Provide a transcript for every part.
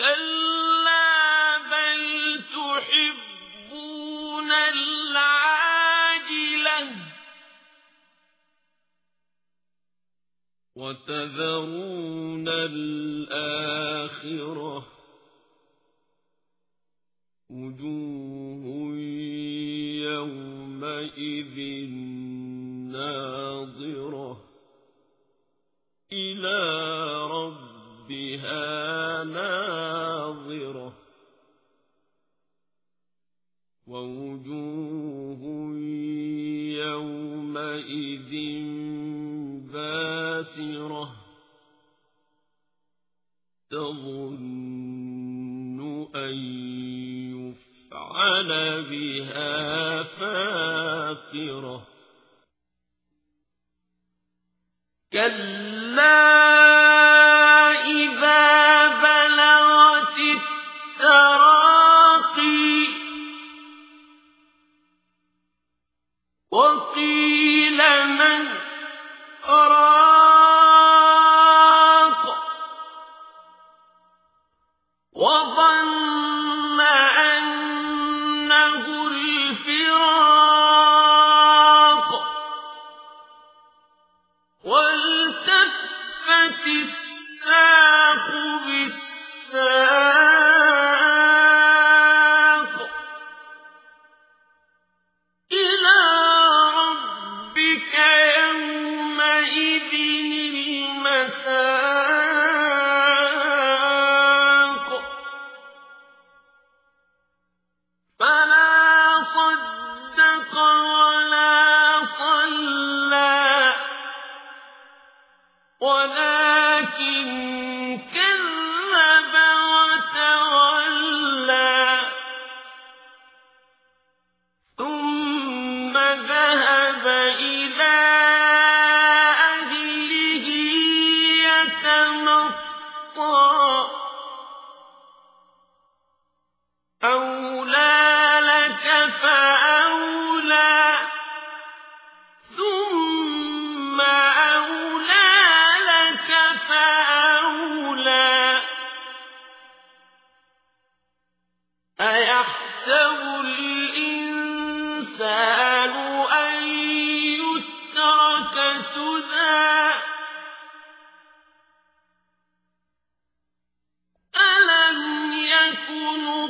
كلا بل تحبون العاجلة وتذرون الآخرة وجوه يومئذ ناظرة إلى ربها ناظرة ووجوه يومئذ باسرة تظن أن يفعل بها فاقرة كلا وقيل من راق وظن أنه الفراق والتفت الساق أولى لك فأولى ثم أولى لك فأولى أيحسب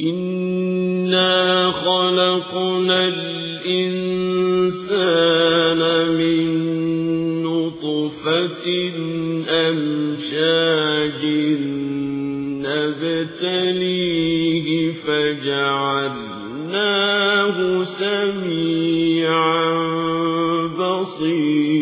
إنا خلقنا الإنسان من نطفة أمشاج نبتليه فجعلناه سميعا بصيرا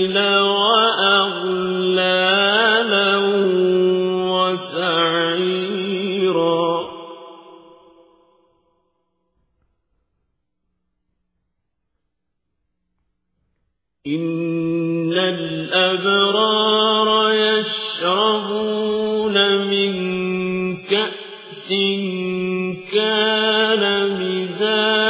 سلاسل وأغلالا وسعيرا. إن الأبرار يشربون من كأس كان مزاجا